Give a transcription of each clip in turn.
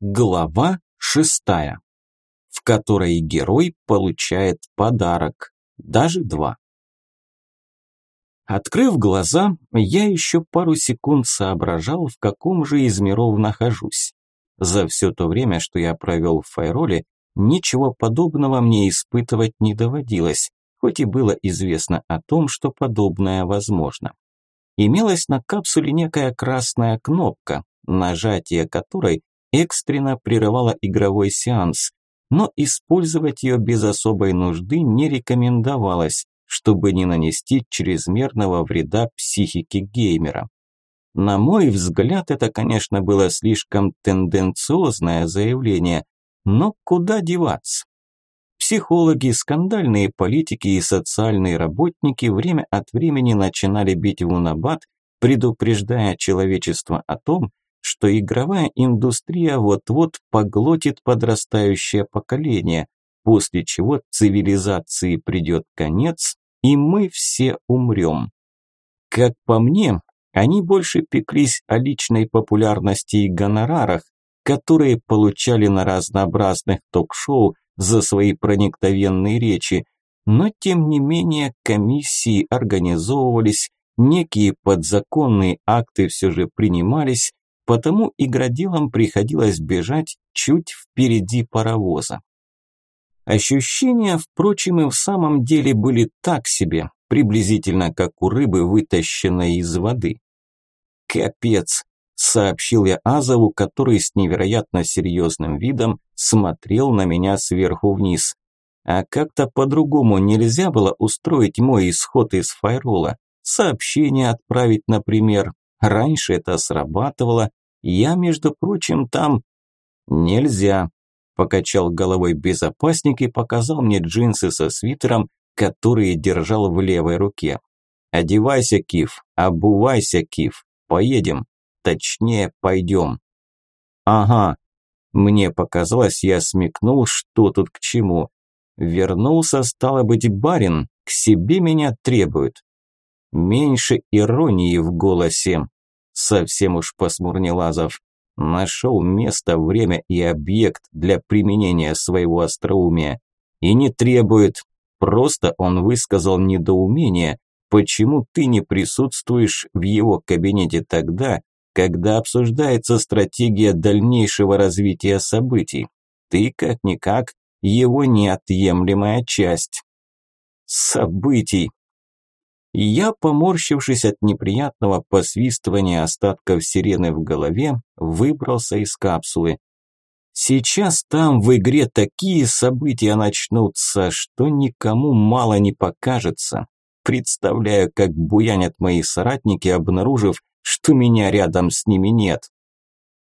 Глава шестая, в которой герой получает подарок, даже два. Открыв глаза, я еще пару секунд соображал, в каком же из миров нахожусь. За все то время, что я провел в Файроле, ничего подобного мне испытывать не доводилось, хоть и было известно о том, что подобное возможно. Имелась на капсуле некая красная кнопка, нажатие которой экстренно прерывала игровой сеанс, но использовать ее без особой нужды не рекомендовалось, чтобы не нанести чрезмерного вреда психике геймера. На мой взгляд, это, конечно, было слишком тенденциозное заявление, но куда деваться? Психологи, скандальные политики и социальные работники время от времени начинали бить в унабат, предупреждая человечество о том, что игровая индустрия вот-вот поглотит подрастающее поколение, после чего цивилизации придет конец, и мы все умрем. Как по мне, они больше пеклись о личной популярности и гонорарах, которые получали на разнообразных ток-шоу за свои проникновенные речи, но тем не менее комиссии организовывались, некие подзаконные акты все же принимались, потому игроделам приходилось бежать чуть впереди паровоза. Ощущения, впрочем, и в самом деле были так себе, приблизительно как у рыбы, вытащенной из воды. «Капец!» – сообщил я Азову, который с невероятно серьезным видом смотрел на меня сверху вниз. А как-то по-другому нельзя было устроить мой исход из файрола. Сообщение отправить, например, Раньше это срабатывало. Я, между прочим, там... Нельзя. Покачал головой безопасник и показал мне джинсы со свитером, которые держал в левой руке. Одевайся, Киф, обувайся, Киф. Поедем. Точнее, пойдем. Ага. Мне показалось, я смекнул, что тут к чему. Вернулся, стало быть, барин, к себе меня требует. Меньше иронии в голосе. Совсем уж посмурнел Азов. Нашел место, время и объект для применения своего остроумия. И не требует. Просто он высказал недоумение, почему ты не присутствуешь в его кабинете тогда, когда обсуждается стратегия дальнейшего развития событий. Ты, как-никак, его неотъемлемая часть. Событий, я, поморщившись от неприятного посвистывания остатков сирены в голове, выбрался из капсулы. Сейчас там в игре такие события начнутся, что никому мало не покажется. Представляю, как буянят мои соратники, обнаружив, что меня рядом с ними нет.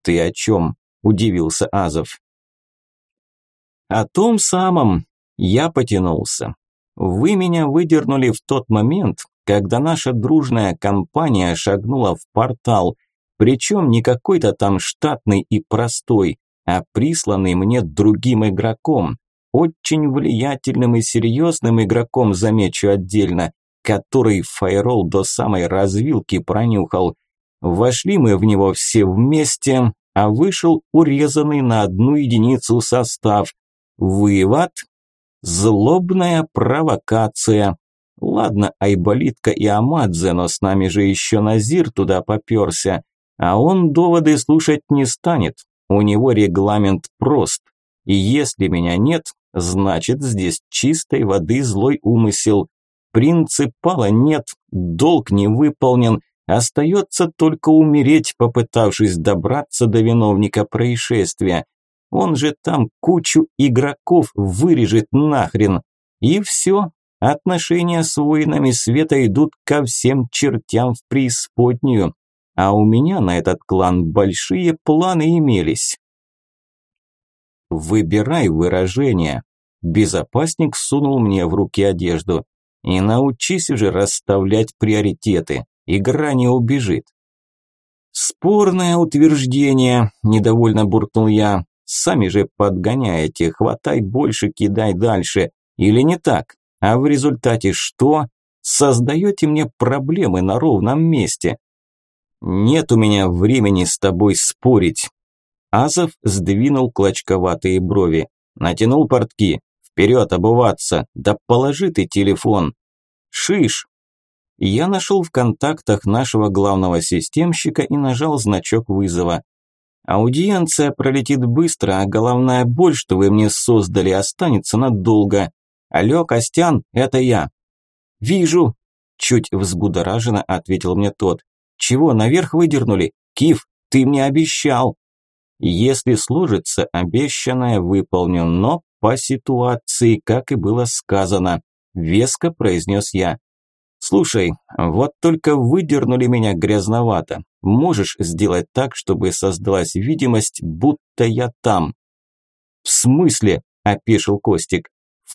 «Ты о чем?» – удивился Азов. «О том самом. Я потянулся. Вы меня выдернули в тот момент, когда наша дружная компания шагнула в портал, причем не какой-то там штатный и простой, а присланный мне другим игроком, очень влиятельным и серьезным игроком, замечу отдельно, который файрол до самой развилки пронюхал. Вошли мы в него все вместе, а вышел урезанный на одну единицу состав. Вывод – злобная провокация. Ладно, Айболитка и Амадзе, но с нами же еще Назир туда поперся. А он доводы слушать не станет. У него регламент прост. И если меня нет, значит здесь чистой воды злой умысел. Принципала нет, долг не выполнен. Остается только умереть, попытавшись добраться до виновника происшествия. Он же там кучу игроков вырежет нахрен. И все, Отношения с воинами света идут ко всем чертям в преисподнюю, а у меня на этот клан большие планы имелись. Выбирай выражение. Безопасник сунул мне в руки одежду. И научись уже расставлять приоритеты. Игра не убежит. Спорное утверждение, недовольно буркнул я. Сами же подгоняете, хватай больше, кидай дальше. Или не так? А в результате что? Создаете мне проблемы на ровном месте. Нет у меня времени с тобой спорить. Азов сдвинул клочковатые брови. Натянул портки. Вперед обуваться. Да положи ты телефон. Шиш. Я нашел в контактах нашего главного системщика и нажал значок вызова. Аудиенция пролетит быстро, а головная боль, что вы мне создали, останется надолго. Алло, Костян, это я. Вижу. Чуть взбудораженно ответил мне тот. Чего, наверх выдернули? Киф, ты мне обещал. Если сложится, обещанное выполню, но по ситуации, как и было сказано. Веско произнес я. Слушай, вот только выдернули меня грязновато. Можешь сделать так, чтобы создалась видимость, будто я там. В смысле? Опешил Костик.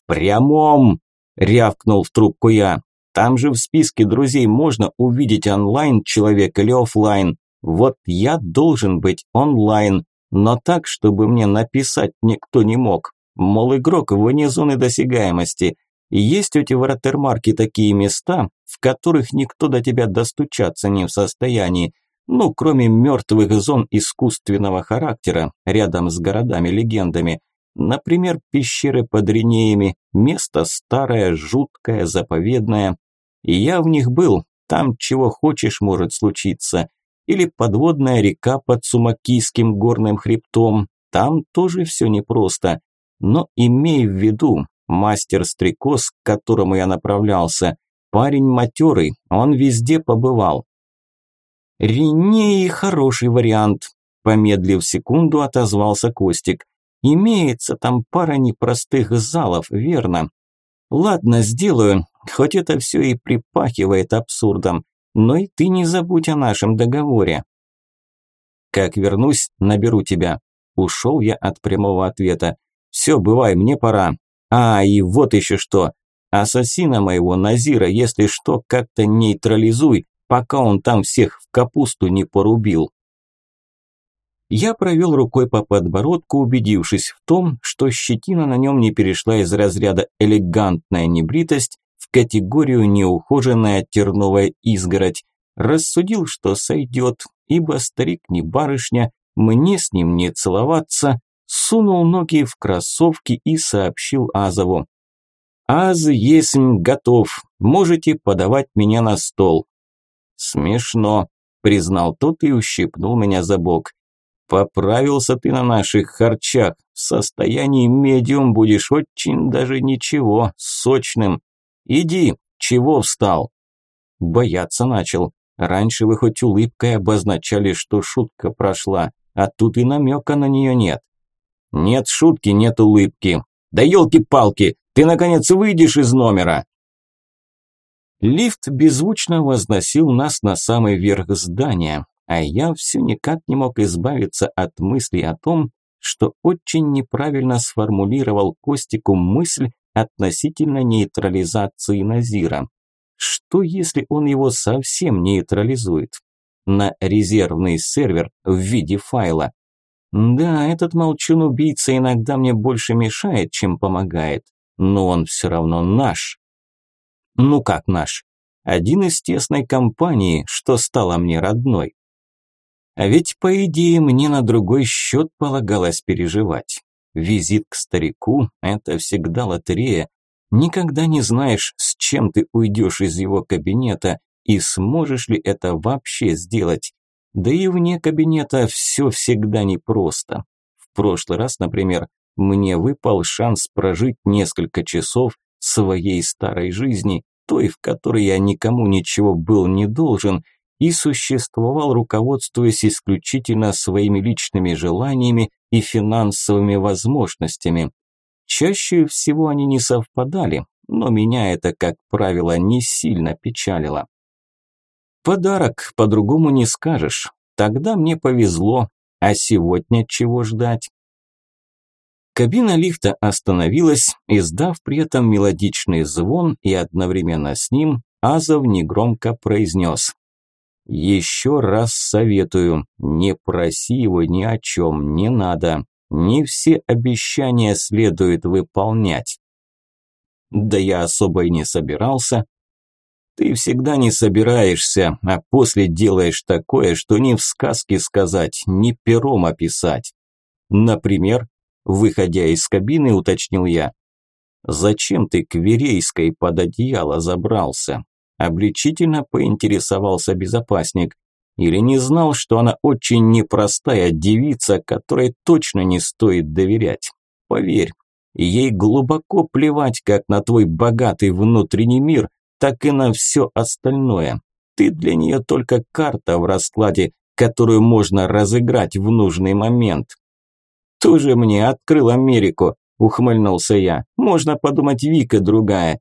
Прямом! Рявкнул в трубку я. Там же в списке друзей можно увидеть онлайн человек или офлайн. Вот я должен быть онлайн, но так, чтобы мне написать никто не мог. Мол, игрок вне зоны досягаемости. Есть у тебя в такие места, в которых никто до тебя достучаться не в состоянии, ну, кроме мертвых зон искусственного характера рядом с городами-легендами. Например, пещеры под Ринеями, место старое, жуткое, заповедное. И я в них был, там чего хочешь может случиться. Или подводная река под Сумакийским горным хребтом, там тоже все непросто. Но имей в виду, мастер-стрекоз, к которому я направлялся, парень матерый, он везде побывал. Ринеи хороший вариант, помедлив секунду, отозвался Костик. Имеется там пара непростых залов, верно? Ладно, сделаю, хоть это все и припахивает абсурдом, но и ты не забудь о нашем договоре. Как вернусь, наберу тебя. Ушел я от прямого ответа. Все, бывай, мне пора. А, и вот еще что. Ассасина моего Назира, если что, как-то нейтрализуй, пока он там всех в капусту не порубил. Я провел рукой по подбородку, убедившись в том, что щетина на нем не перешла из разряда элегантная небритость в категорию неухоженная терновая изгородь. Рассудил, что сойдет, ибо старик не барышня, мне с ним не целоваться, сунул ноги в кроссовки и сообщил Азову. «Аз есть готов, можете подавать меня на стол». «Смешно», – признал тот и ущипнул меня за бок. Поправился ты на наших харчах. В состоянии медиум будешь очень даже ничего, сочным. Иди, чего встал? Бояться начал. Раньше вы хоть улыбкой обозначали, что шутка прошла, а тут и намека на нее нет. Нет шутки, нет улыбки. Да елки-палки, ты наконец выйдешь из номера. Лифт беззвучно возносил нас на самый верх здания, а я все никак не мог избавиться от мысли о том, что очень неправильно сформулировал Костику мысль относительно нейтрализации Назира. Что если он его совсем нейтрализует? На резервный сервер в виде файла. Да, этот молчун-убийца иногда мне больше мешает, чем помогает, но он все равно наш. Ну как наш? Один из тесной компании, что стало мне родной. А ведь, по идее, мне на другой счет полагалось переживать. Визит к старику – это всегда лотерея. Никогда не знаешь, с чем ты уйдешь из его кабинета и сможешь ли это вообще сделать. Да и вне кабинета все всегда непросто. В прошлый раз, например, мне выпал шанс прожить несколько часов своей старой жизни, той, в которой я никому ничего был не должен – и существовал, руководствуясь исключительно своими личными желаниями и финансовыми возможностями. Чаще всего они не совпадали, но меня это, как правило, не сильно печалило. Подарок по-другому не скажешь. Тогда мне повезло, а сегодня чего ждать? Кабина лифта остановилась, издав при этом мелодичный звон, и одновременно с ним Азов негромко произнес еще раз советую, не проси его ни о чем, не надо. Не все обещания следует выполнять. Да я особо и не собирался. Ты всегда не собираешься, а после делаешь такое, что ни в сказке сказать, ни пером описать. Например, выходя из кабины, уточнил я. «Зачем ты к Верейской под одеяло забрался?» Обличительно поинтересовался безопасник. Или не знал, что она очень непростая девица, которой точно не стоит доверять. Поверь, ей глубоко плевать как на твой богатый внутренний мир, так и на все остальное. Ты для нее только карта в раскладе, которую можно разыграть в нужный момент. Тоже мне открыл Америку, ухмыльнулся я. Можно подумать, Вика другая.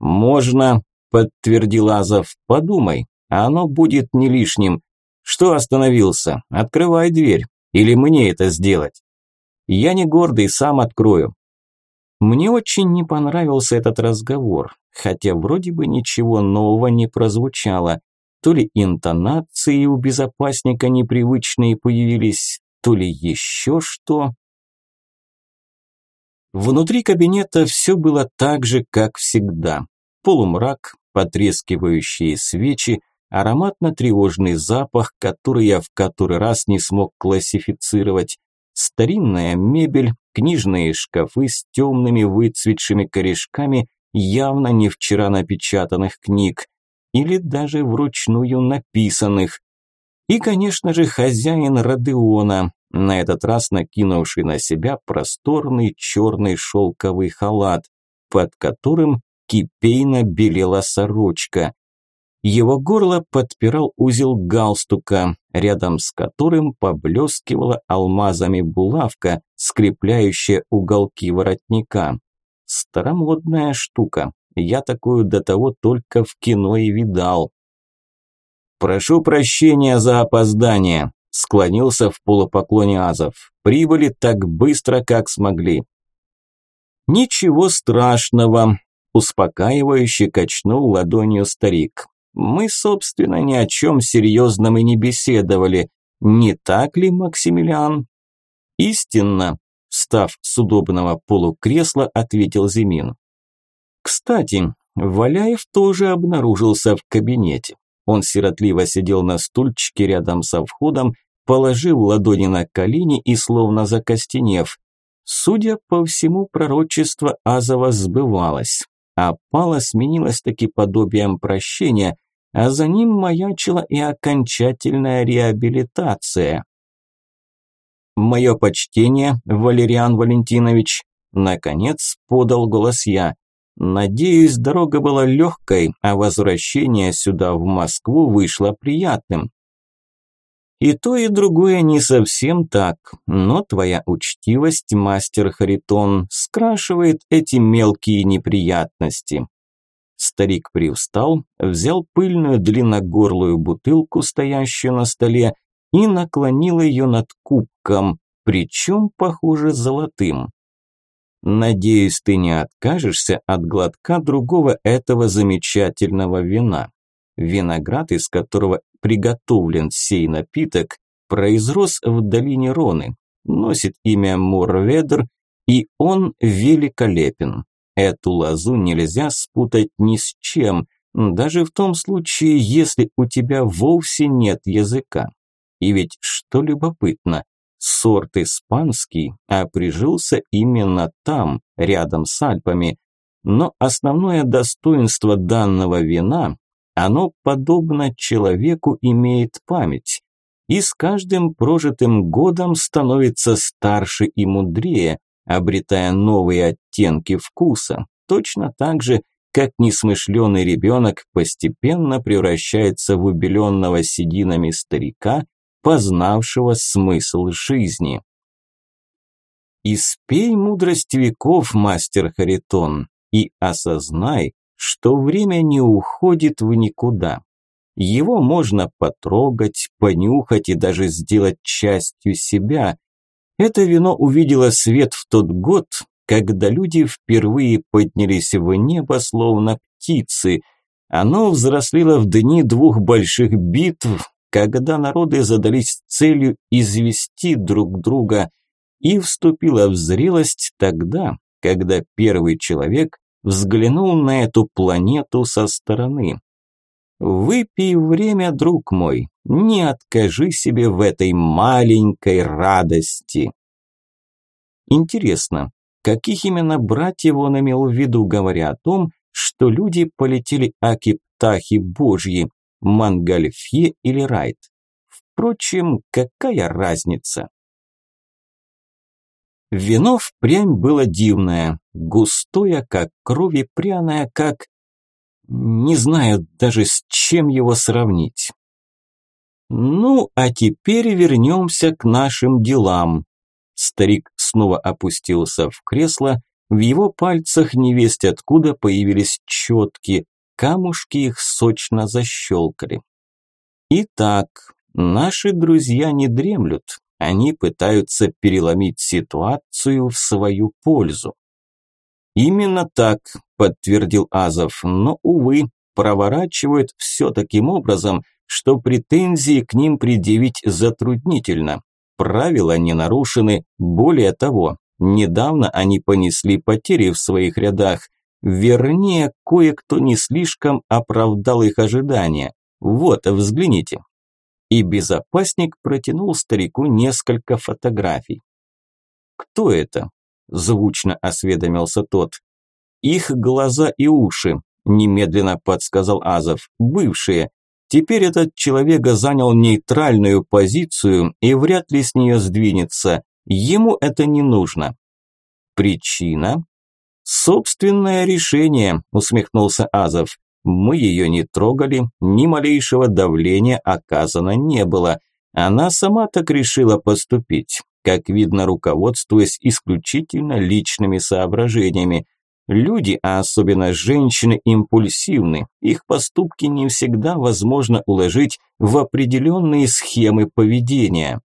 Можно, подтвердил Азов. Подумай, оно будет не лишним. Что остановился? Открывай дверь. Или мне это сделать? Я не гордый, сам открою. Мне очень не понравился этот разговор, хотя вроде бы ничего нового не прозвучало. То ли интонации у безопасника непривычные появились, то ли еще что. Внутри кабинета все было так же, как всегда. Полумрак, потрескивающие свечи, ароматно-тревожный запах, который я в который раз не смог классифицировать, старинная мебель, книжные шкафы с темными выцветшими корешками явно не вчера напечатанных книг, или даже вручную написанных. И, конечно же, хозяин Родеона, на этот раз накинувший на себя просторный черный шелковый халат, под которым кипейно белела сорочка. Его горло подпирал узел галстука, рядом с которым поблескивала алмазами булавка, скрепляющая уголки воротника. Старомодная штука. Я такую до того только в кино и видал. «Прошу прощения за опоздание», – склонился в полупоклоне Азов. «Прибыли так быстро, как смогли». «Ничего страшного», – успокаивающе качнул ладонью старик. Мы, собственно, ни о чем серьезном и не беседовали. Не так ли, Максимилиан? Истинно, встав с удобного полукресла, ответил Зимин. Кстати, Валяев тоже обнаружился в кабинете. Он сиротливо сидел на стульчике рядом со входом, положив ладони на колени и словно закостенев. Судя по всему, пророчество Азова сбывалось а пала сменилась таки подобием прощения, а за ним маячила и окончательная реабилитация. «Мое почтение, Валериан Валентинович», – наконец подал голос я. «Надеюсь, дорога была легкой, а возвращение сюда, в Москву, вышло приятным. И то, и другое не совсем так, но твоя учтивость, мастер Харитон, скрашивает эти мелкие неприятности. Старик привстал, взял пыльную длинногорлую бутылку, стоящую на столе, и наклонил ее над кубком, причем, похоже, золотым. Надеюсь, ты не откажешься от глотка другого этого замечательного вина. Виноград, из которого приготовлен сей напиток, произрос в долине Роны, носит имя Мурведр, и он великолепен. Эту лозу нельзя спутать ни с чем, даже в том случае, если у тебя вовсе нет языка. И ведь что любопытно, сорт испанский, а прижился именно там, рядом с Альпами. Но основное достоинство данного вина оно, подобно человеку, имеет память и с каждым прожитым годом становится старше и мудрее, обретая новые оттенки вкуса, точно так же, как несмышленый ребенок постепенно превращается в убеленного сединами старика, познавшего смысл жизни. Испей мудрость веков, мастер Харитон, и осознай, что время не уходит в никуда. Его можно потрогать, понюхать и даже сделать частью себя. Это вино увидело свет в тот год, когда люди впервые поднялись в небо, словно птицы. Оно взрослело в дни двух больших битв, когда народы задались целью извести друг друга, и вступило в зрелость тогда, когда первый человек взглянул на эту планету со стороны. Выпей время, друг мой, не откажи себе в этой маленькой радости. Интересно, каких именно братьев он имел в виду, говоря о том, что люди полетели аки птахи божьи, Мангальфье или Райт? Впрочем, какая разница? Вино впрямь было дивное, густое, как кровь и пряное, как... Не знаю даже с чем его сравнить. Ну, а теперь вернемся к нашим делам. Старик снова опустился в кресло, в его пальцах невесть откуда появились четки, камушки их сочно защелкали. Итак, наши друзья не дремлют, они пытаются переломить ситуацию в свою пользу. Именно так, подтвердил Азов, но, увы, проворачивают все таким образом, что претензии к ним предъявить затруднительно. Правила не нарушены, более того, недавно они понесли потери в своих рядах, вернее, кое-кто не слишком оправдал их ожидания. Вот, взгляните и безопасник протянул старику несколько фотографий. «Кто это?» – звучно осведомился тот. «Их глаза и уши», – немедленно подсказал Азов, – «бывшие. Теперь этот человек занял нейтральную позицию и вряд ли с нее сдвинется. Ему это не нужно». «Причина?» «Собственное решение», – усмехнулся Азов. Мы ее не трогали, ни малейшего давления оказано не было. Она сама так решила поступить, как видно, руководствуясь исключительно личными соображениями. Люди, а особенно женщины, импульсивны. Их поступки не всегда возможно уложить в определенные схемы поведения.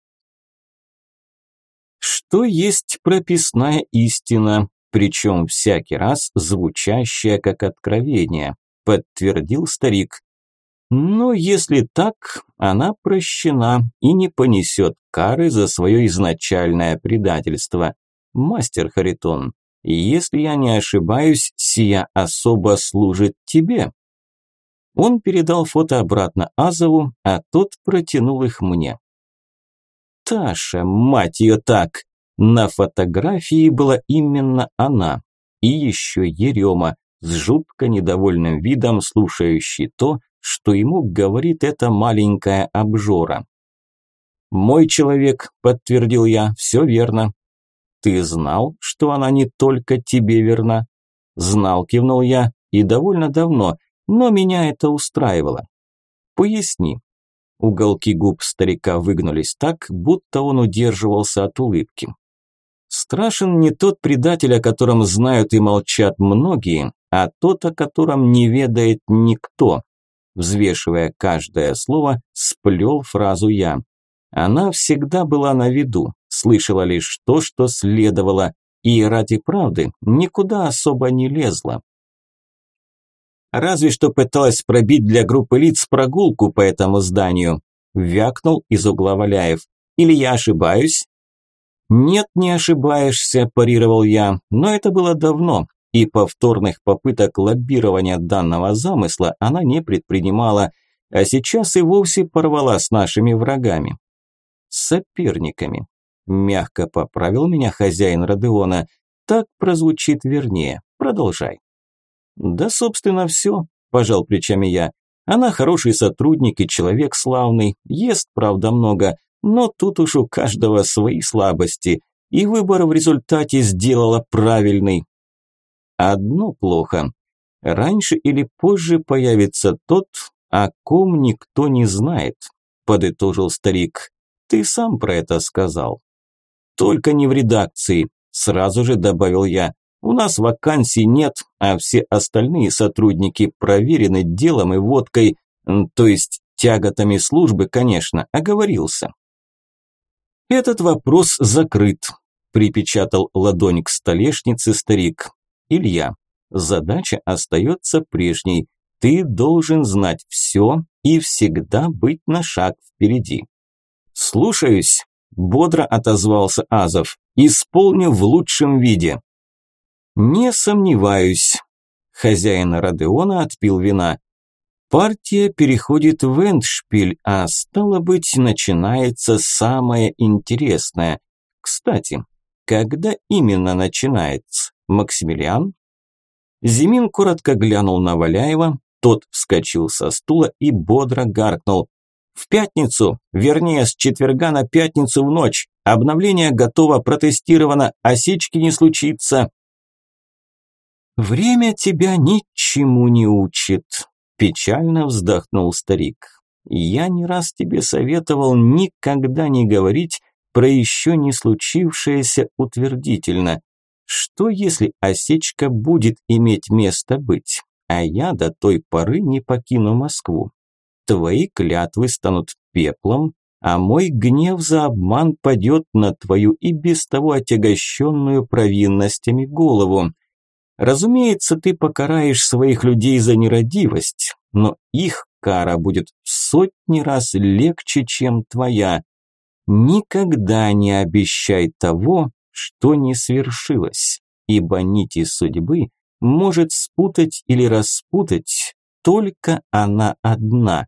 Что есть прописная истина, причем всякий раз звучащая как откровение подтвердил старик. Но если так, она прощена и не понесет кары за свое изначальное предательство. Мастер Харитон, если я не ошибаюсь, сия особо служит тебе. Он передал фото обратно Азову, а тот протянул их мне. Таша, мать ее так! На фотографии была именно она. И еще Ерема, с жутко недовольным видом слушающий то, что ему говорит эта маленькая обжора. «Мой человек», – подтвердил я, – «все верно». «Ты знал, что она не только тебе верна?» «Знал», – кивнул я, – «и довольно давно, но меня это устраивало». «Поясни». Уголки губ старика выгнулись так, будто он удерживался от улыбки. Страшен не тот предатель, о котором знают и молчат многие, а тот, о котором не ведает никто. Взвешивая каждое слово, сплел фразу я. Она всегда была на виду, слышала лишь то, что следовало, и ради правды никуда особо не лезла. Разве что пыталась пробить для группы лиц прогулку по этому зданию, вякнул из угла Валяев. Или я ошибаюсь? Нет, не ошибаешься, парировал я, но это было давно, и повторных попыток лоббирования данного замысла она не предпринимала, а сейчас и вовсе порвала с нашими врагами. Соперниками. Мягко поправил меня хозяин Родеона. Так прозвучит вернее. Продолжай. Да, собственно, все, пожал плечами я. Она хороший сотрудник и человек славный, ест, правда, много, но тут уж у каждого свои слабости, и выбор в результате сделала правильный, Одно плохо. Раньше или позже появится тот, о ком никто не знает, подытожил старик. Ты сам про это сказал. Только не в редакции, сразу же добавил я. У нас вакансий нет, а все остальные сотрудники проверены делом и водкой, то есть тяготами службы, конечно, оговорился. Этот вопрос закрыт, припечатал ладонь к столешнице старик. Илья, задача остается прежней. Ты должен знать все и всегда быть на шаг впереди. Слушаюсь, бодро отозвался Азов. Исполню в лучшем виде. Не сомневаюсь. Хозяин Родеона отпил вина. Партия переходит в эндшпиль, а стало быть, начинается самое интересное. Кстати, Когда именно начинается? Максимилиан? Зимин коротко глянул на Валяева, тот вскочил со стула и бодро гаркнул. «В пятницу, вернее, с четверга на пятницу в ночь. Обновление готово, протестировано, осечки не случится». «Время тебя ничему не учит», – печально вздохнул старик. «Я не раз тебе советовал никогда не говорить про еще не случившееся утвердительно. Что если осечка будет иметь место быть, а я до той поры не покину Москву? Твои клятвы станут пеплом, а мой гнев за обман падет на твою и без того отягощенную провинностями голову. Разумеется, ты покараешь своих людей за нерадивость, но их кара будет в сотни раз легче, чем твоя. Никогда не обещай того, что не свершилось, ибо нити судьбы может спутать или распутать только она одна.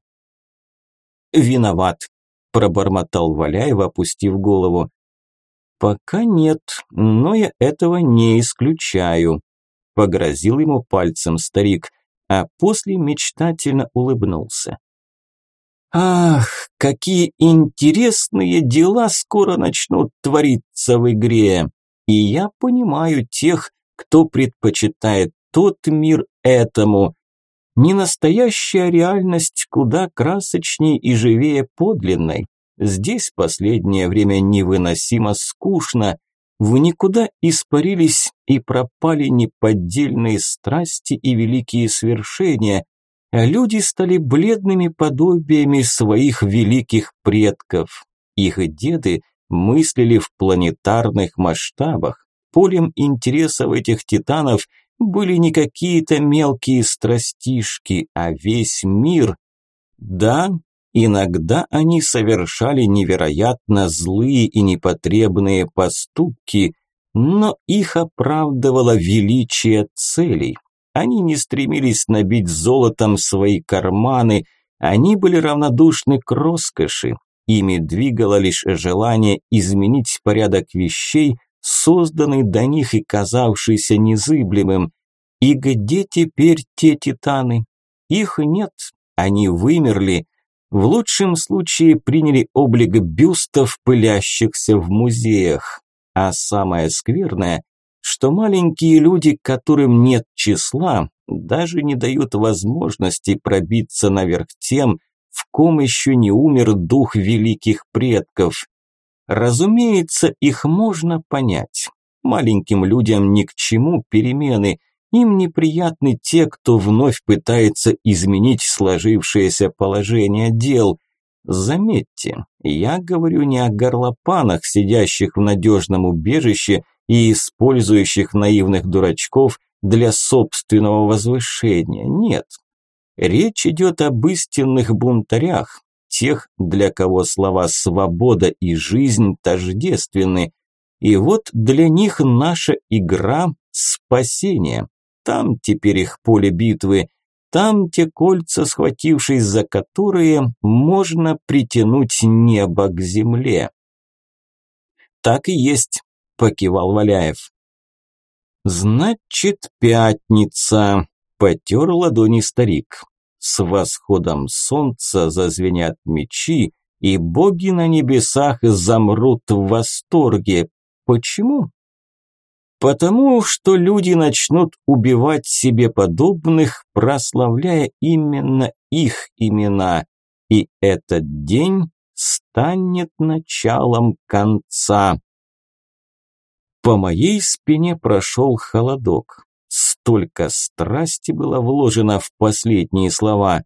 «Виноват», – пробормотал Валяев, опустив голову. «Пока нет, но я этого не исключаю», – погрозил ему пальцем старик, а после мечтательно улыбнулся. Ах, какие интересные дела скоро начнут твориться в игре. И я понимаю тех, кто предпочитает тот мир этому. Не настоящая реальность куда красочнее и живее подлинной. Здесь последнее время невыносимо скучно. В никуда испарились и пропали неподдельные страсти и великие свершения, люди стали бледными подобиями своих великих предков. Их деды мыслили в планетарных масштабах. Полем интересов этих титанов были не какие-то мелкие страстишки, а весь мир. Да, иногда они совершали невероятно злые и непотребные поступки, но их оправдывало величие целей. Они не стремились набить золотом свои карманы, они были равнодушны к роскоши. Ими двигало лишь желание изменить порядок вещей, созданный до них и казавшийся незыблемым. И где теперь те титаны? Их нет, они вымерли. В лучшем случае приняли облик бюстов, пылящихся в музеях. А самое скверное, что маленькие люди, которым нет числа, даже не дают возможности пробиться наверх тем, в ком еще не умер дух великих предков. Разумеется, их можно понять. Маленьким людям ни к чему перемены, им неприятны те, кто вновь пытается изменить сложившееся положение дел. Заметьте, я говорю не о горлопанах, сидящих в надежном убежище и использующих наивных дурачков для собственного возвышения. Нет. Речь идет об истинных бунтарях, тех, для кого слова «свобода» и «жизнь» тождественны. И вот для них наша игра – спасение. Там теперь их поле битвы, там те кольца, схватившись за которые, можно притянуть небо к земле. Так и есть покивал Валяев. Значит, пятница, потер ладони старик. С восходом солнца зазвенят мечи, и боги на небесах замрут в восторге. Почему? Потому что люди начнут убивать себе подобных, прославляя именно их имена. И этот день станет началом конца. По моей спине прошел холодок. Столько страсти было вложено в последние слова.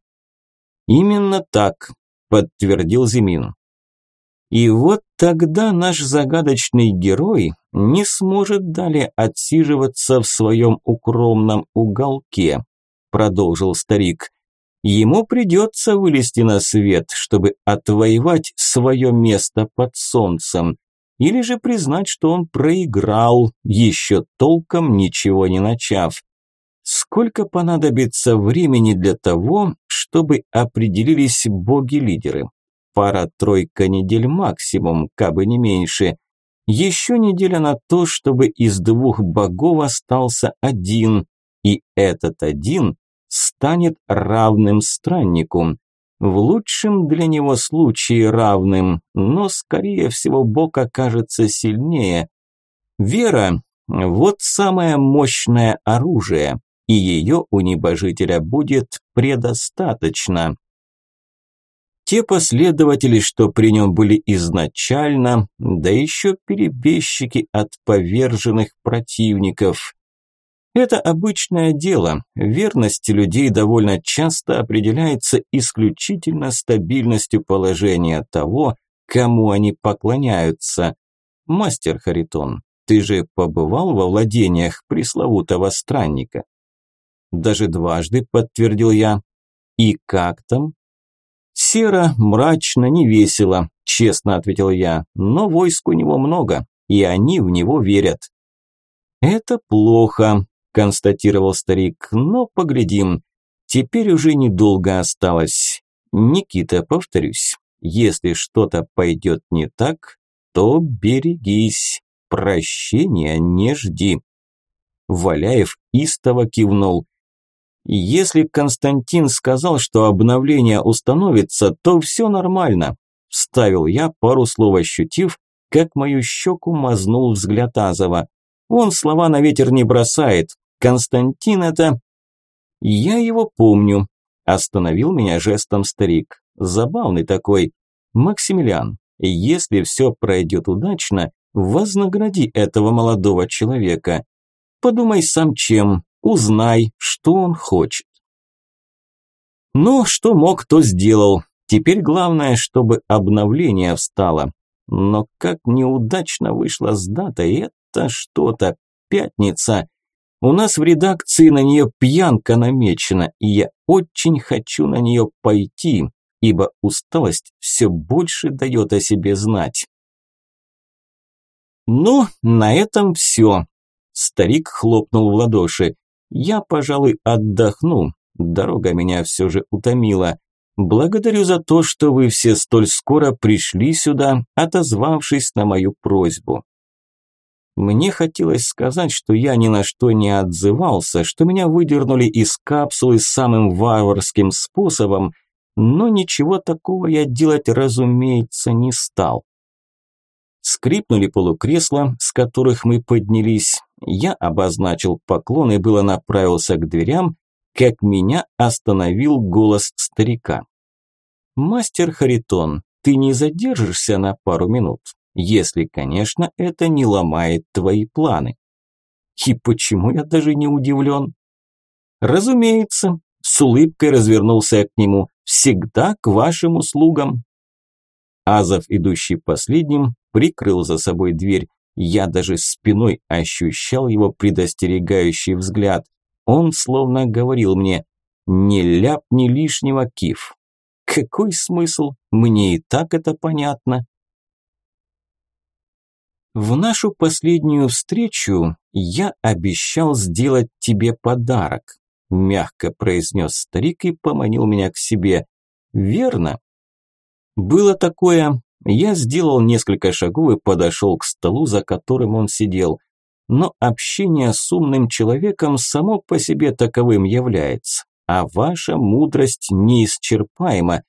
«Именно так», – подтвердил Зимин. И вот тогда наш загадочный герой не сможет далее отсиживаться в своем укромном уголке, продолжил старик. Ему придется вылезти на свет, чтобы отвоевать свое место под солнцем или же признать, что он проиграл, еще толком ничего не начав. Сколько понадобится времени для того, чтобы определились боги-лидеры? Пара-тройка недель максимум, кабы не меньше. Еще неделя на то, чтобы из двух богов остался один, и этот один станет равным страннику. В лучшем для него случае равным, но скорее всего бог окажется сильнее. Вера – вот самое мощное оружие, и ее у небожителя будет предостаточно. Те последователи, что при нем были изначально, да еще перебежчики от поверженных противников. Это обычное дело. Верность людей довольно часто определяется исключительно стабильностью положения того, кому они поклоняются. Мастер Харитон, ты же побывал во владениях пресловутого странника? Даже дважды, подтвердил я. И как там? Серо, мрачно, невесело, честно ответил я, но войск у него много, и они в него верят. Это плохо, констатировал старик, но поглядим. Теперь уже недолго осталось. Никита, повторюсь, если что-то пойдет не так, то берегись, прощения не жди. Валяев истово кивнул. Если Константин сказал, что обновление установится, то все нормально. Вставил я, пару слов ощутив, как мою щеку мазнул взгляд Азова. Он слова на ветер не бросает. Константин это... Я его помню. Остановил меня жестом старик. Забавный такой. Максимилиан, если все пройдет удачно, вознагради этого молодого человека. Подумай сам чем, Узнай, что он хочет. Ну, что мог, то сделал. Теперь главное, чтобы обновление встало. Но как неудачно вышла с датой, это что-то, пятница. У нас в редакции на нее пьянка намечена, и я очень хочу на нее пойти, ибо усталость все больше дает о себе знать. Ну, на этом все. Старик хлопнул в ладоши. Я, пожалуй, отдохну. Дорога меня все же утомила. Благодарю за то, что вы все столь скоро пришли сюда, отозвавшись на мою просьбу. Мне хотелось сказать, что я ни на что не отзывался, что меня выдернули из капсулы самым варварским способом, но ничего такого я делать, разумеется, не стал. Скрипнули полукресла, с которых мы поднялись. Я обозначил поклон и было направился к дверям, как меня остановил голос старика. «Мастер Харитон, ты не задержишься на пару минут, если, конечно, это не ломает твои планы». И почему я даже не удивлен? Разумеется, с улыбкой развернулся я к нему. Всегда к вашим услугам. Азов, идущий последним, прикрыл за собой дверь. Я даже спиной ощущал его предостерегающий взгляд. Он словно говорил мне «Не ляпни лишнего, Киф». Какой смысл? Мне и так это понятно. В нашу последнюю встречу я обещал сделать тебе подарок, мягко произнес старик и поманил меня к себе. Верно? Было такое, я сделал несколько шагов и подошел к столу, за которым он сидел. Но общение с умным человеком само по себе таковым является, а ваша мудрость неисчерпаема.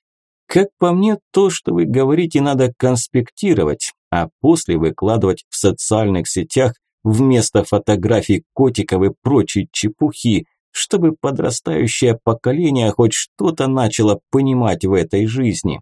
Как по мне, то, что вы говорите, надо конспектировать, а после выкладывать в социальных сетях вместо фотографий котиков и прочей чепухи, чтобы подрастающее поколение хоть что-то начало понимать в этой жизни.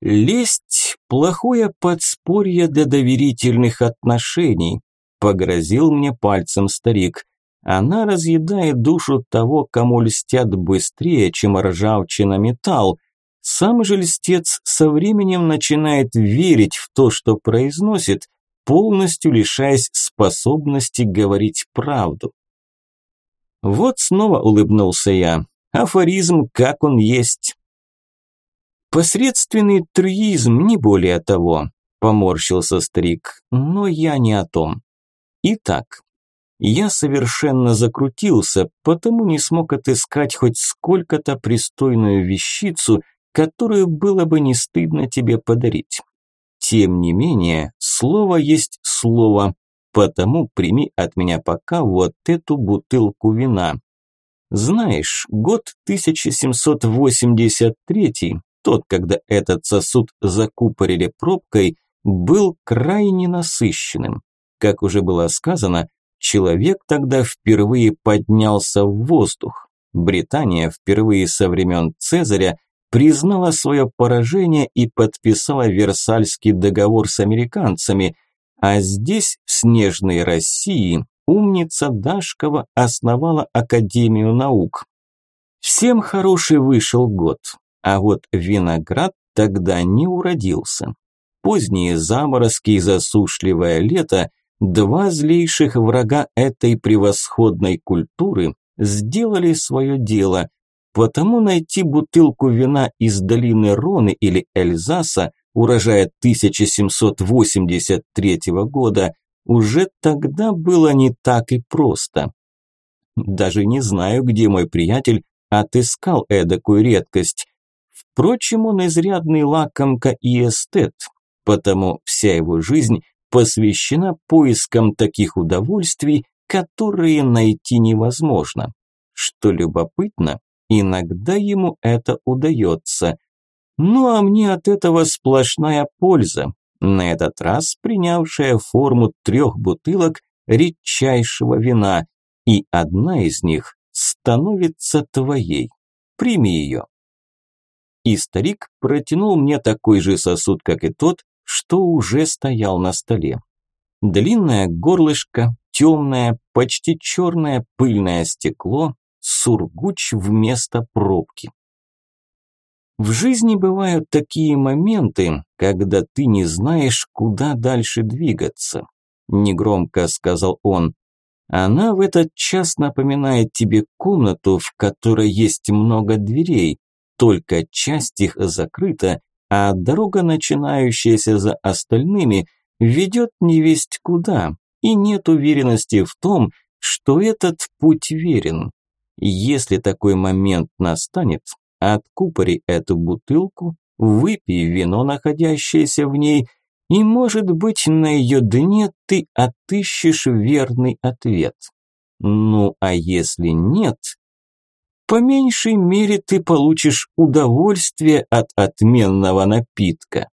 Лесть – плохое подспорье для доверительных отношений, погрозил мне пальцем старик. Она разъедает душу того, кому льстят быстрее, чем ржавчина металл. Сам же льстец со временем начинает верить в то, что произносит, полностью лишаясь способности говорить правду. Вот снова улыбнулся я. Афоризм, как он есть. Посредственный трюизм, не более того, поморщился старик, но я не о том. Итак, я совершенно закрутился, потому не смог отыскать хоть сколько-то пристойную вещицу, которую было бы не стыдно тебе подарить. Тем не менее, слово есть слово, потому прими от меня пока вот эту бутылку вина. Знаешь, год 1783, тот, когда этот сосуд закупорили пробкой, был крайне насыщенным. Как уже было сказано, человек тогда впервые поднялся в воздух. Британия впервые со времен Цезаря признала свое поражение и подписала Версальский договор с американцами, а здесь, в снежной России, умница Дашкова основала Академию наук. Всем хороший вышел год, а вот виноград тогда не уродился. Поздние заморозки и засушливое лето – два злейших врага этой превосходной культуры сделали свое дело, потому найти бутылку вина из долины Роны или Эльзаса урожая 1783 года уже тогда было не так и просто. Даже не знаю, где мой приятель отыскал эдакую редкость. Впрочем, он изрядный лакомка и эстет, потому вся его жизнь посвящена поискам таких удовольствий, которые найти невозможно. Что любопытно, иногда ему это удается. Ну а мне от этого сплошная польза, на этот раз принявшая форму трех бутылок редчайшего вина, и одна из них становится твоей. Прими ее. И старик протянул мне такой же сосуд, как и тот, что уже стоял на столе. Длинное горлышко, темное, почти черное пыльное стекло, сургуч вместо пробки. В жизни бывают такие моменты, когда ты не знаешь, куда дальше двигаться. Негромко сказал он. Она в этот час напоминает тебе комнату, в которой есть много дверей, только часть их закрыта, а дорога, начинающаяся за остальными, ведет невесть куда, и нет уверенности в том, что этот путь верен. Если такой момент настанет, Откупори эту бутылку, выпей вино, находящееся в ней, и, может быть, на ее дне ты отыщешь верный ответ. Ну, а если нет, по меньшей мере ты получишь удовольствие от отменного напитка.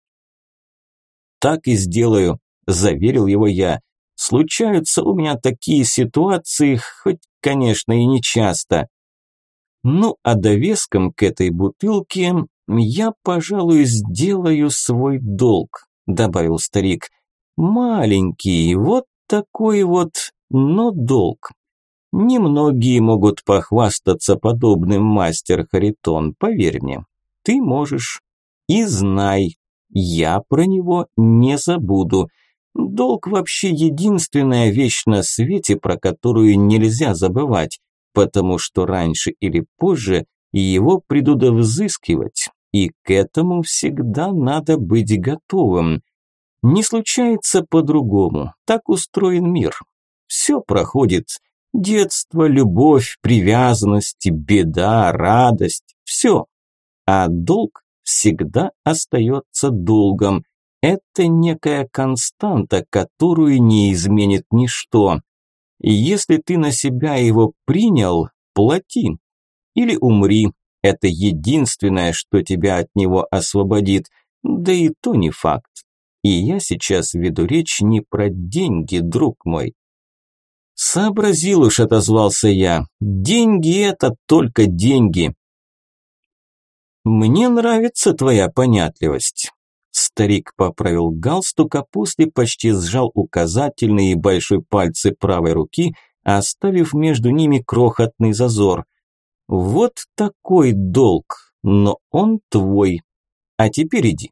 Так и сделаю, заверил его я. Случаются у меня такие ситуации, хоть, конечно, и не часто. Ну, а довеском к этой бутылке я, пожалуй, сделаю свой долг, добавил старик. Маленький, вот такой вот, но долг. Немногие могут похвастаться подобным мастер Харитон, поверь мне. Ты можешь. И знай, я про него не забуду. Долг вообще единственная вещь на свете, про которую нельзя забывать потому что раньше или позже его придут взыскивать, и к этому всегда надо быть готовым. Не случается по-другому, так устроен мир. Все проходит. Детство, любовь, привязанность, беда, радость, все. А долг всегда остается долгом. Это некая константа, которую не изменит ничто. И если ты на себя его принял, плати. Или умри. Это единственное, что тебя от него освободит. Да и то не факт. И я сейчас веду речь не про деньги, друг мой. Сообразил уж, отозвался я. Деньги – это только деньги. Мне нравится твоя понятливость. Старик поправил галстук, а после почти сжал указательный и большой пальцы правой руки, оставив между ними крохотный зазор. Вот такой долг, но он твой. А теперь иди.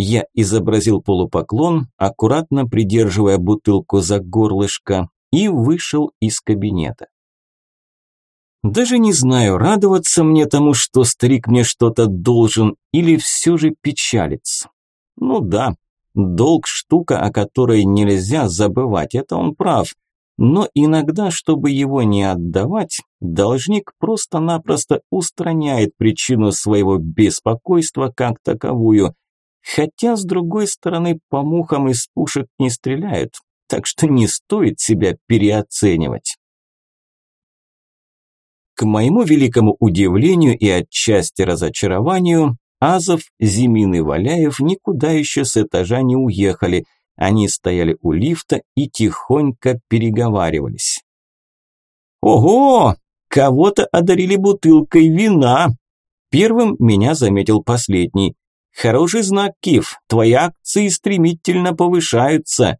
Я изобразил полупоклон, аккуратно придерживая бутылку за горлышко, и вышел из кабинета. Даже не знаю, радоваться мне тому, что старик мне что-то должен, или все же печалиться. Ну да, долг штука, о которой нельзя забывать, это он прав. Но иногда, чтобы его не отдавать, должник просто-напросто устраняет причину своего беспокойства как таковую. Хотя, с другой стороны, по мухам из пушек не стреляют, так что не стоит себя переоценивать. К моему великому удивлению и отчасти разочарованию, Азов, Зимин и Валяев никуда еще с этажа не уехали. Они стояли у лифта и тихонько переговаривались. «Ого! Кого-то одарили бутылкой вина!» Первым меня заметил последний. «Хороший знак, Киф, твои акции стремительно повышаются!»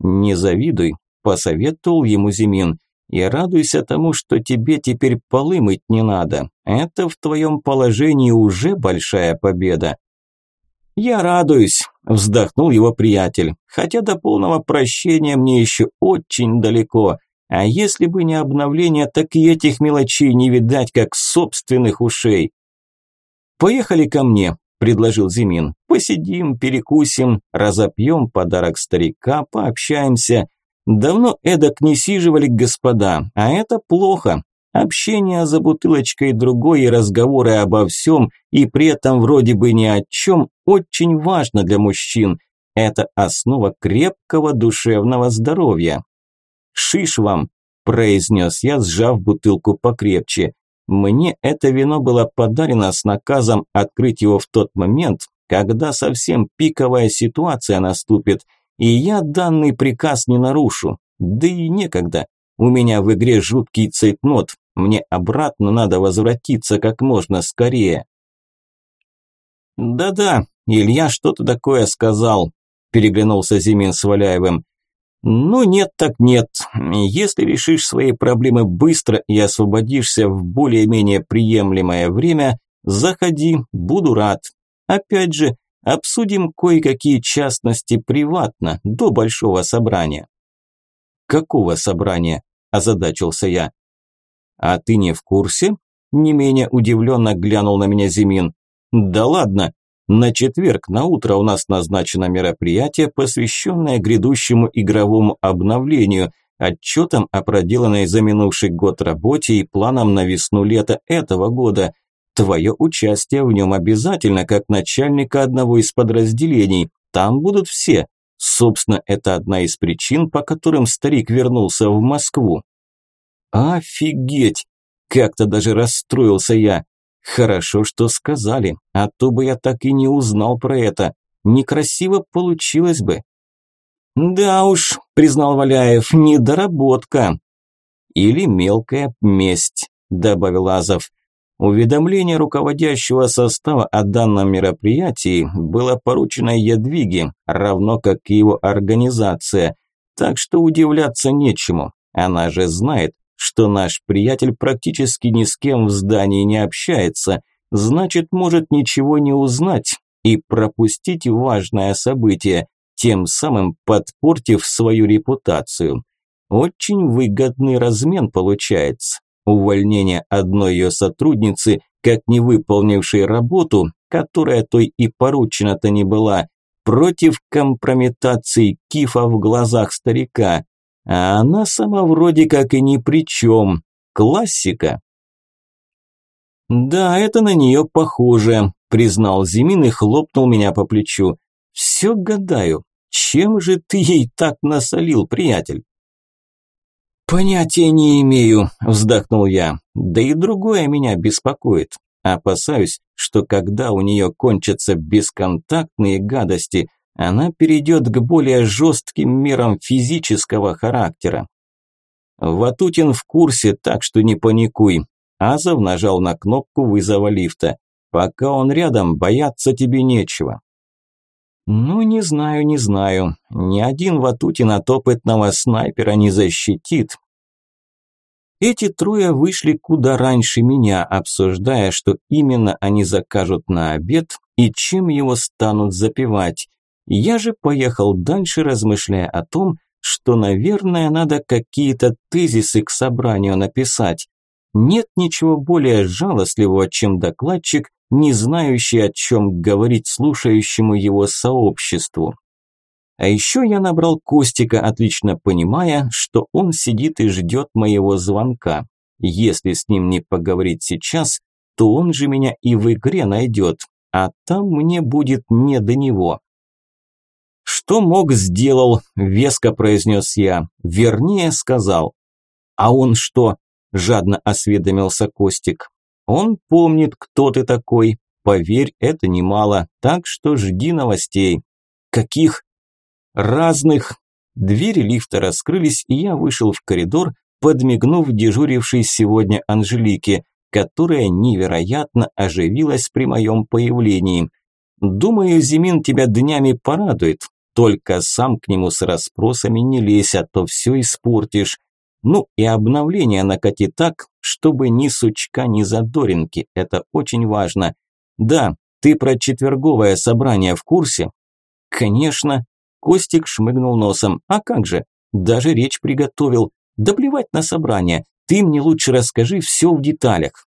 «Не завидуй», – посоветовал ему Зимин. «И радуйся тому, что тебе теперь полы мыть не надо. Это в твоем положении уже большая победа». «Я радуюсь», – вздохнул его приятель. «Хотя до полного прощения мне еще очень далеко. А если бы не обновление, так и этих мелочей не видать, как собственных ушей». «Поехали ко мне», предложил Зимин. Посидим, перекусим, разопьем подарок старика, пообщаемся. Давно эдак не сиживали господа, а это плохо. Общение за бутылочкой другой и разговоры обо всем, и при этом вроде бы ни о чем, очень важно для мужчин. Это основа крепкого душевного здоровья. «Шиш вам», – произнес я, сжав бутылку покрепче. Мне это вино было подарено с наказом открыть его в тот момент, когда совсем пиковая ситуация наступит, и я данный приказ не нарушу. Да и некогда. У меня в игре жуткий цейтнот, мне обратно надо возвратиться как можно скорее. «Да-да, Илья что-то такое сказал», – переглянулся Зимин с Валяевым. Ну нет так нет. Если решишь свои проблемы быстро и освободишься в более-менее приемлемое время, заходи, буду рад. Опять же, обсудим кое-какие частности приватно, до большого собрания. Какого собрания? Озадачился я. А ты не в курсе? Не менее удивленно глянул на меня Зимин. Да ладно, на четверг на утро у нас назначено мероприятие, посвященное грядущему игровому обновлению, отчетам о проделанной за минувший год работе и планам на весну-лето этого года. Твое участие в нем обязательно, как начальника одного из подразделений. Там будут все. Собственно, это одна из причин, по которым старик вернулся в Москву. Офигеть! Как-то даже расстроился я. Хорошо, что сказали, а то бы я так и не узнал про это. Некрасиво получилось бы. Да уж, признал Валяев, недоработка. Или мелкая месть, добавил Азов. Уведомление руководящего состава о данном мероприятии было поручено Ядвиге, равно как и его организация, так что удивляться нечему. Она же знает, что наш приятель практически ни с кем в здании не общается, значит, может ничего не узнать и пропустить важное событие, тем самым подпортив свою репутацию. Очень выгодный размен получается. Увольнение одной ее сотрудницы, как не выполнившей работу, которая той и поручена-то не была, против компрометации кифа в глазах старика. А она сама вроде как и ни при чем. Классика. «Да, это на нее похоже», – признал Зимин и хлопнул меня по плечу. «Все гадаю, чем же ты ей так насолил, приятель?» «Понятия не имею», – вздохнул я. «Да и другое меня беспокоит. Опасаюсь, что когда у нее кончатся бесконтактные гадости, она перейдет к более жестким мерам физического характера. Ватутин в курсе, так что не паникуй. Азов нажал на кнопку вызова лифта. Пока он рядом, бояться тебе нечего. Ну, не знаю, не знаю. Ни один Ватутин от опытного снайпера не защитит. Эти трое вышли куда раньше меня, обсуждая, что именно они закажут на обед и чем его станут запивать. Я же поехал дальше, размышляя о том, что, наверное, надо какие-то тезисы к собранию написать. Нет ничего более жалостливого, чем докладчик, не знающий, о чем говорить слушающему его сообществу. А еще я набрал Костика, отлично понимая, что он сидит и ждет моего звонка. Если с ним не поговорить сейчас, то он же меня и в игре найдет, а там мне будет не до него. «Что мог, сделал», – веско произнес я, вернее сказал. «А он что?» – жадно осведомился Костик. «Он помнит, кто ты такой. Поверь, это немало, так что жди новостей». «Каких?» «Разных». Двери лифта раскрылись, и я вышел в коридор, подмигнув дежурившей сегодня Анжелике, которая невероятно оживилась при моем появлении. Думаю, Зимин тебя днями порадует, только сам к нему с расспросами не лезь, а то все испортишь. Ну и обновление накати так, чтобы ни сучка, ни задоринки, это очень важно. Да, ты про четверговое собрание в курсе? Конечно. Костик шмыгнул носом. А как же? Даже речь приготовил. Да плевать на собрание. Ты мне лучше расскажи все в деталях.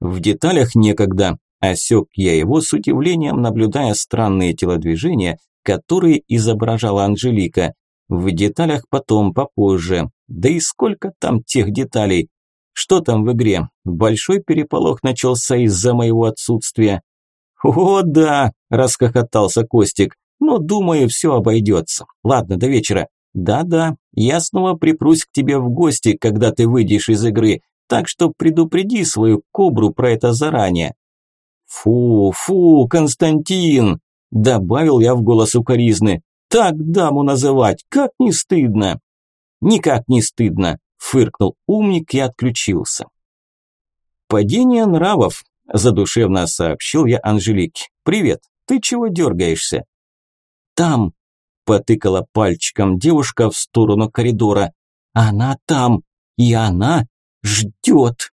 В деталях некогда. Осек я его с удивлением, наблюдая странные телодвижения, которые изображала Анжелика. В деталях потом, попозже. Да и сколько там тех деталей? Что там в игре? Большой переполох начался из-за моего отсутствия. «О, да!» – расхохотался Костик. «Но, думаю, все обойдется. Ладно, до вечера. Да-да, я снова припрусь к тебе в гости, когда ты выйдешь из игры, так что предупреди свою кобру про это заранее». «Фу, фу, Константин!» – добавил я в голос укоризны. «Так даму называть, как не стыдно!» «Никак не стыдно!» – фыркнул умник и отключился. «Падение нравов», – задушевно сообщил я Анжелике. «Привет, ты чего дергаешься?» «Там!» – потыкала пальчиком девушка в сторону коридора. «Она там, и она ждет!»